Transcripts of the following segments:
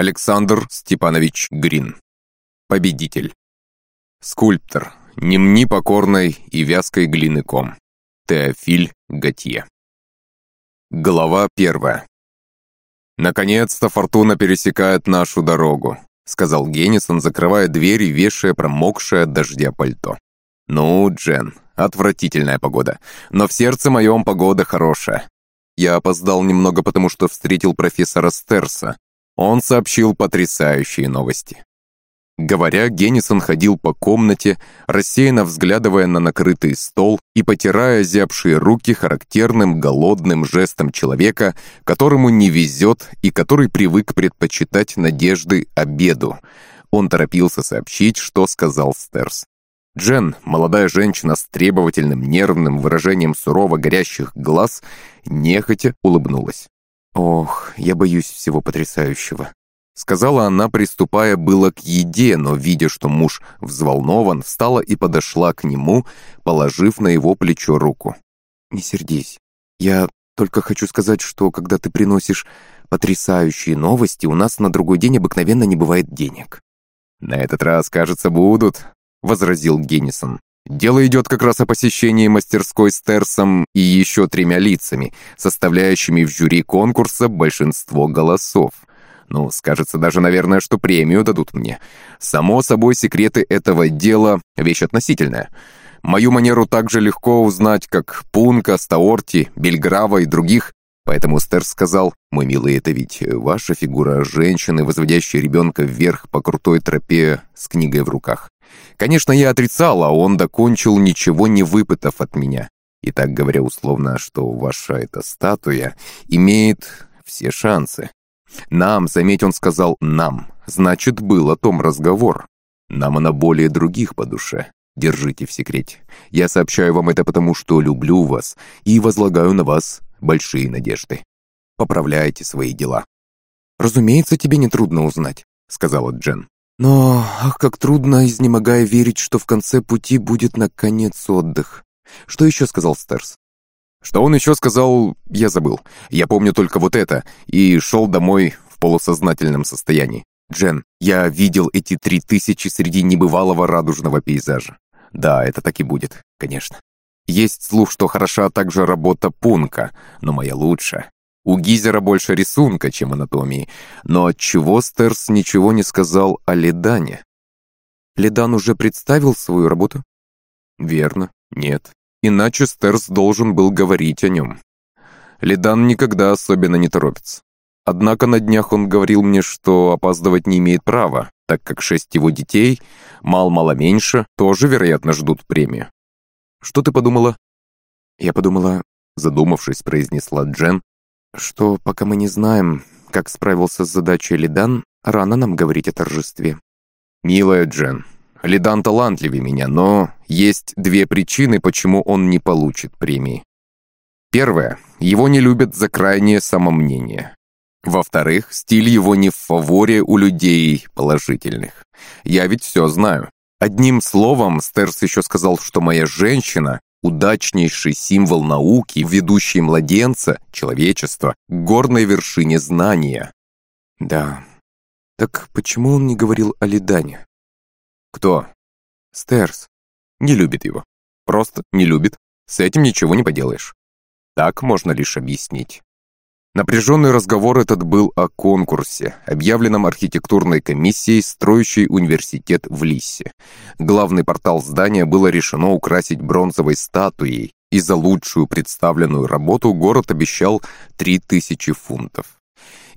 Александр Степанович Грин. Победитель. Скульптор. Не мни покорной и вязкой глины ком. Теофиль Готье. Глава первая. «Наконец-то фортуна пересекает нашу дорогу», сказал Геннисон, закрывая дверь и вешая промокшее от дождя пальто. «Ну, Джен, отвратительная погода, но в сердце моем погода хорошая. Я опоздал немного, потому что встретил профессора Стерса. Он сообщил потрясающие новости. Говоря, Геннисон ходил по комнате, рассеянно взглядывая на накрытый стол и потирая зябшие руки характерным голодным жестом человека, которому не везет и который привык предпочитать надежды обеду. Он торопился сообщить, что сказал Стерс. Джен, молодая женщина с требовательным нервным выражением сурово горящих глаз, нехотя улыбнулась. «Ох, я боюсь всего потрясающего. Сказала она, приступая было к еде, но, видя, что муж взволнован, встала и подошла к нему, положив на его плечо руку. «Не сердись. Я только хочу сказать, что когда ты приносишь потрясающие новости, у нас на другой день обыкновенно не бывает денег». «На этот раз, кажется, будут», — возразил Геннисон. «Дело идет как раз о посещении мастерской с Терсом и еще тремя лицами, составляющими в жюри конкурса большинство голосов. Ну, скажется даже, наверное, что премию дадут мне. Само собой, секреты этого дела — вещь относительная. Мою манеру так же легко узнать, как Пунка, Стаорти, Бельграва и других. Поэтому Стерс сказал, «Мой милый, это ведь ваша фигура женщины, возводящей ребенка вверх по крутой тропе с книгой в руках». Конечно, я отрицал, а он докончил, ничего не выпытав от меня. И так говоря условно, что ваша эта статуя имеет все шансы. «Нам», заметь, он сказал «нам». Значит, был о том разговор. Нам она более других по душе. Держите в секрете. Я сообщаю вам это потому, что люблю вас и возлагаю на вас большие надежды. Поправляйте свои дела. «Разумеется, тебе не трудно узнать», — сказала Джен. «Но, ах, как трудно, изнемогая верить, что в конце пути будет, наконец, отдых. Что еще сказал Стерс?» Что он еще сказал, я забыл. Я помню только вот это, и шел домой в полусознательном состоянии. Джен, я видел эти три тысячи среди небывалого радужного пейзажа. Да, это так и будет, конечно. Есть слух, что хороша также работа Пунка, но моя лучшая. У Гизера больше рисунка, чем анатомии. Но отчего Стерс ничего не сказал о Ледане? Ледан уже представил свою работу? Верно, нет. Иначе Стерс должен был говорить о нем. Лидан никогда особенно не торопится. Однако на днях он говорил мне, что опаздывать не имеет права, так как шесть его детей, мал-мало меньше, тоже, вероятно, ждут премию. Что ты подумала? Я подумала, задумавшись, произнесла Джен, что пока мы не знаем, как справился с задачей Лидан, рано нам говорить о торжестве. Милая Джен, Лидан талантливее меня, но есть две причины, почему он не получит премии. Первое. Его не любят за крайнее самомнение. Во-вторых, стиль его не в фаворе у людей положительных. Я ведь все знаю. Одним словом, Стерс еще сказал, что моя женщина – удачнейший символ науки, ведущий младенца, человечества, к горной вершине знания. Да. Так почему он не говорил о Лидане? Кто? Стерс. Не любит его. Просто не любит. С этим ничего не поделаешь. Так можно лишь объяснить. Напряженный разговор этот был о конкурсе, объявленном архитектурной комиссией, строящей университет в Лиссе. Главный портал здания было решено украсить бронзовой статуей, и за лучшую представленную работу город обещал 3000 фунтов.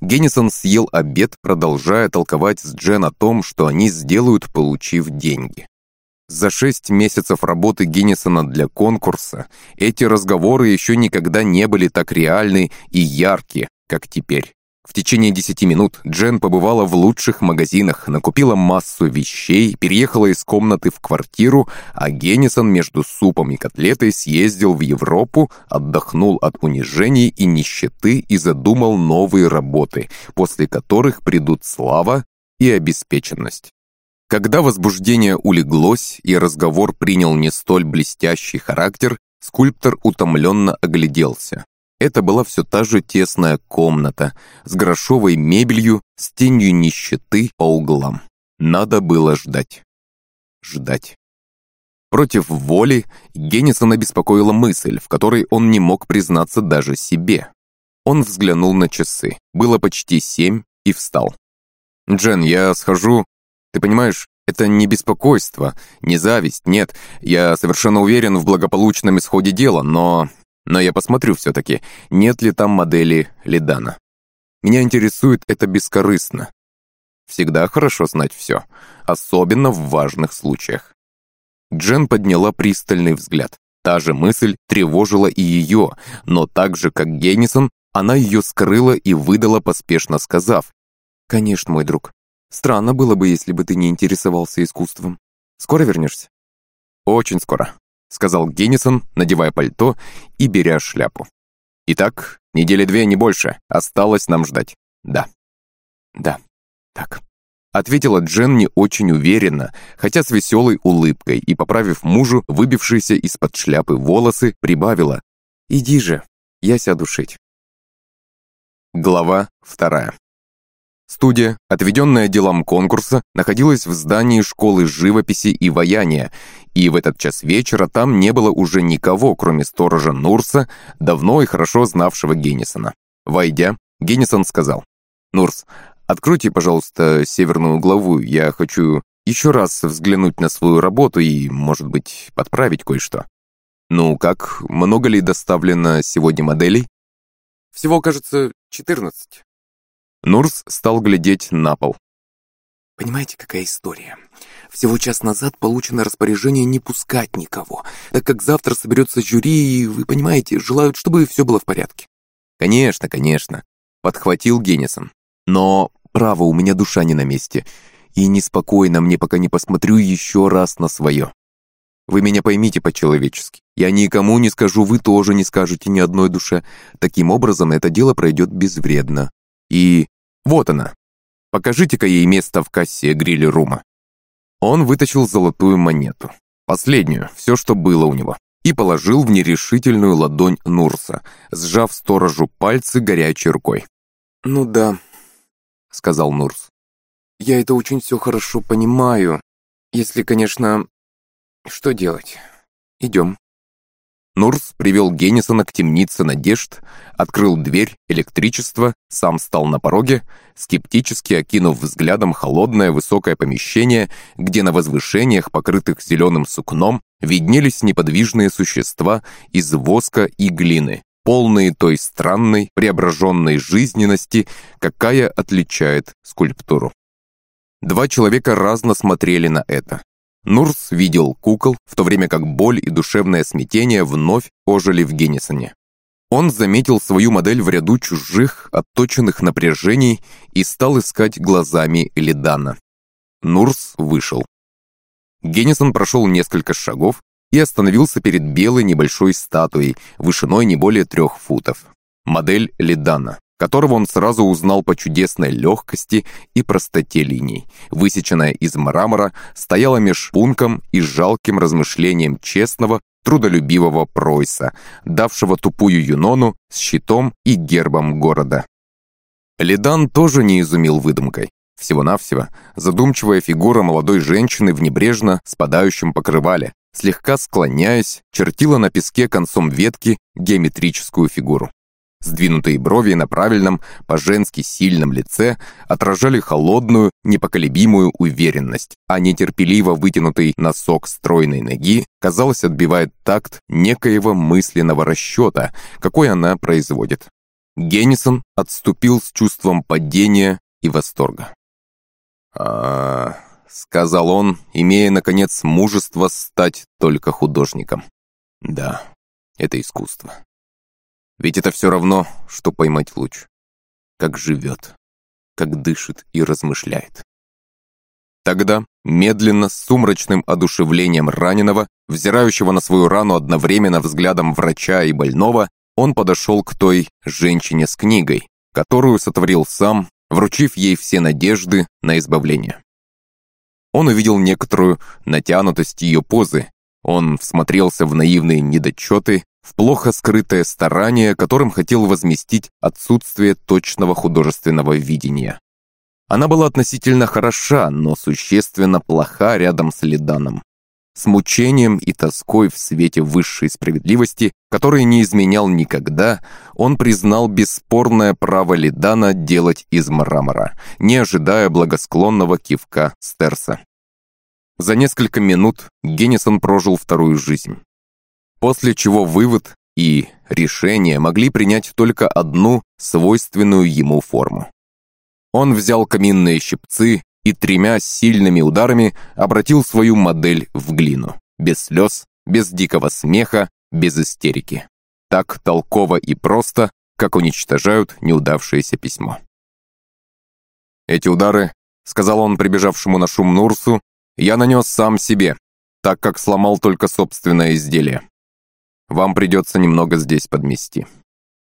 Геннисон съел обед, продолжая толковать с Джен о том, что они сделают, получив деньги. За шесть месяцев работы Геннисона для конкурса эти разговоры еще никогда не были так реальны и яркие, как теперь. В течение десяти минут Джен побывала в лучших магазинах, накупила массу вещей, переехала из комнаты в квартиру, а Геннисон между супом и котлетой съездил в Европу, отдохнул от унижений и нищеты и задумал новые работы, после которых придут слава и обеспеченность. Когда возбуждение улеглось и разговор принял не столь блестящий характер, скульптор утомленно огляделся. Это была все та же тесная комната с грошовой мебелью, с тенью нищеты по углам. Надо было ждать. Ждать. Против воли Геннисона беспокоила мысль, в которой он не мог признаться даже себе. Он взглянул на часы. Было почти семь и встал. «Джен, я схожу. Ты понимаешь, это не беспокойство, не зависть, нет. Я совершенно уверен в благополучном исходе дела, но... Но я посмотрю все-таки, нет ли там модели Лидана. Меня интересует это бескорыстно. Всегда хорошо знать все, особенно в важных случаях. Джен подняла пристальный взгляд. Та же мысль тревожила и ее, но так же, как Геннисон, она ее скрыла и выдала, поспешно сказав. «Конечно, мой друг. Странно было бы, если бы ты не интересовался искусством. Скоро вернешься?» «Очень скоро», — сказал Геннисон, надевая пальто и беря шляпу. «Итак, недели две, не больше. Осталось нам ждать. Да». «Да, так». Ответила Джен не очень уверенно, хотя с веселой улыбкой, и, поправив мужу выбившиеся из-под шляпы волосы, прибавила «Иди же, я сяду шить». Глава вторая. Студия, отведенная делам конкурса, находилась в здании школы живописи и ваяния, и в этот час вечера там не было уже никого, кроме сторожа Нурса, давно и хорошо знавшего Геннисона. Войдя, Геннисон сказал, «Нурс, откройте, пожалуйста, северную главу, я хочу еще раз взглянуть на свою работу и, может быть, подправить кое-что». «Ну как, много ли доставлено сегодня моделей?» «Всего, кажется, четырнадцать». Нурс стал глядеть на пол. Понимаете, какая история? Всего час назад получено распоряжение не пускать никого, так как завтра соберется жюри, и, вы понимаете, желают, чтобы все было в порядке. Конечно, конечно, подхватил Геннисон. Но, право, у меня душа не на месте, и неспокойно мне, пока не посмотрю еще раз на свое. Вы меня поймите по-человечески. Я никому не скажу, вы тоже не скажете ни одной душе. Таким образом, это дело пройдет безвредно. И вот она. Покажите-ка ей место в кассе гриль-рума». Он вытащил золотую монету. Последнюю, все, что было у него. И положил в нерешительную ладонь Нурса, сжав сторожу пальцы горячей рукой. «Ну да», — сказал Нурс. «Я это очень все хорошо понимаю. Если, конечно... Что делать? Идем». Нурс привел Геннисона к темнице надежд, открыл дверь, электричество, сам стал на пороге, скептически окинув взглядом холодное высокое помещение, где на возвышениях, покрытых зеленым сукном, виднелись неподвижные существа из воска и глины, полные той странной, преображенной жизненности, какая отличает скульптуру. Два человека разно смотрели на это. Нурс видел кукол, в то время как боль и душевное смятение вновь ожили в Геннисоне. Он заметил свою модель в ряду чужих, отточенных напряжений и стал искать глазами Элидана. Нурс вышел. Геннисон прошел несколько шагов и остановился перед белой небольшой статуей, вышиной не более трех футов. Модель Лидана которого он сразу узнал по чудесной легкости и простоте линий. Высеченная из мрамора, стояла меж пунком и жалким размышлением честного, трудолюбивого Пройса, давшего тупую Юнону с щитом и гербом города. Ледан тоже не изумил выдумкой. Всего-навсего задумчивая фигура молодой женщины в небрежно спадающем покрывале, слегка склоняясь, чертила на песке концом ветки геометрическую фигуру. Сдвинутые брови на правильном, по-женски сильном лице отражали холодную, непоколебимую уверенность, а нетерпеливо вытянутый носок стройной ноги, казалось, отбивает такт некоего мысленного расчета, какой она производит. Геннисон отступил с чувством падения и восторга. а сказал он, имея, наконец, мужество стать только художником. «Да, это искусство». Ведь это все равно, что поймать луч. Как живет, как дышит и размышляет. Тогда, медленно, с сумрачным одушевлением раненого, взирающего на свою рану одновременно взглядом врача и больного, он подошел к той женщине с книгой, которую сотворил сам, вручив ей все надежды на избавление. Он увидел некоторую натянутость ее позы, он всмотрелся в наивные недочеты, в плохо скрытое старание, которым хотел возместить отсутствие точного художественного видения. Она была относительно хороша, но существенно плоха рядом с Лиданом. С мучением и тоской в свете высшей справедливости, который не изменял никогда, он признал бесспорное право Лидана делать из мрамора, не ожидая благосклонного кивка Стерса. За несколько минут Геннисон прожил вторую жизнь. После чего вывод и решение могли принять только одну свойственную ему форму. Он взял каминные щипцы и тремя сильными ударами обратил свою модель в глину. Без слез, без дикого смеха, без истерики. Так толково и просто, как уничтожают неудавшееся письмо. «Эти удары», — сказал он прибежавшему на шум Нурсу, «я нанес сам себе, так как сломал только собственное изделие. Вам придется немного здесь подмести».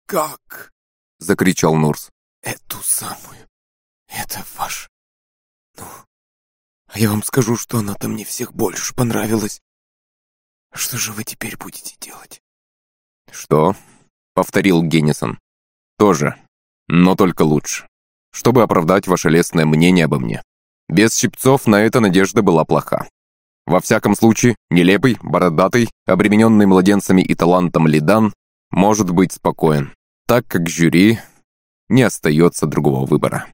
«Как?» — закричал Нурс. «Эту самую это ваш... Ну, а я вам скажу, что она-то мне всех больше понравилась. Что же вы теперь будете делать? Что? Повторил Геннисон. Тоже, но только лучше. Чтобы оправдать ваше лестное мнение обо мне. Без щипцов на это надежда была плоха. Во всяком случае, нелепый, бородатый, обремененный младенцами и талантом Лидан может быть спокоен, так как жюри не остается другого выбора.